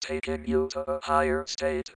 taking you to a higher state.